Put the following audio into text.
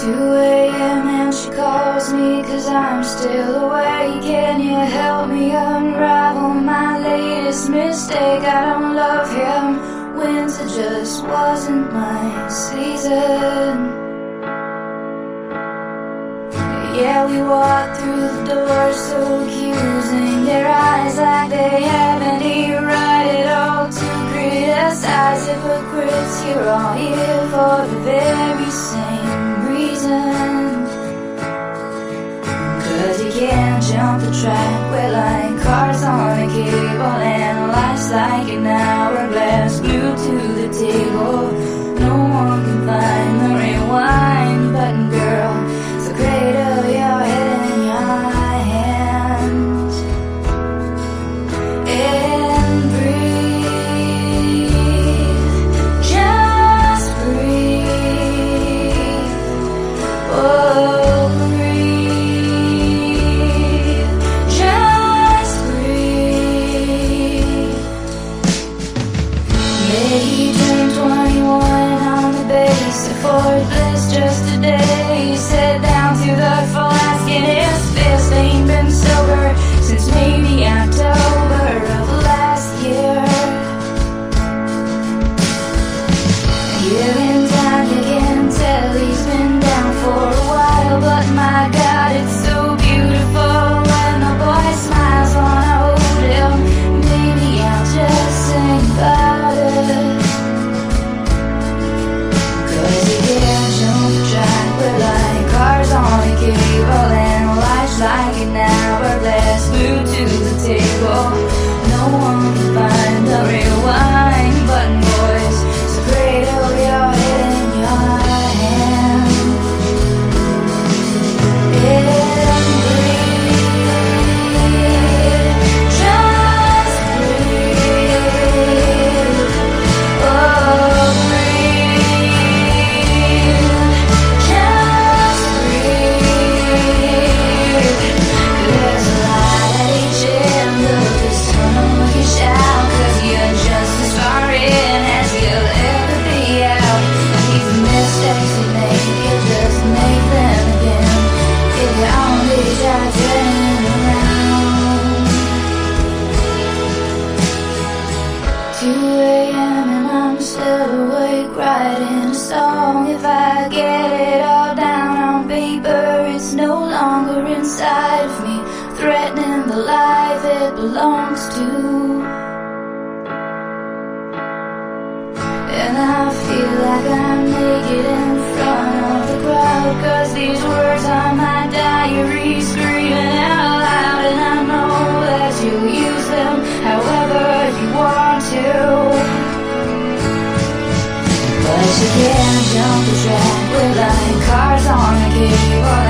2 a.m. and she calls me cause I'm still awake Can you help me unravel my latest mistake? I don't love him, winter just wasn't my season yeah, we walked through the door so accusing Their eyes like they haven't right at all To criticize hypocrites You're all here for the very same and life's like an hourglass glued to the table. if Yeah, jump the track with like cars on a cable.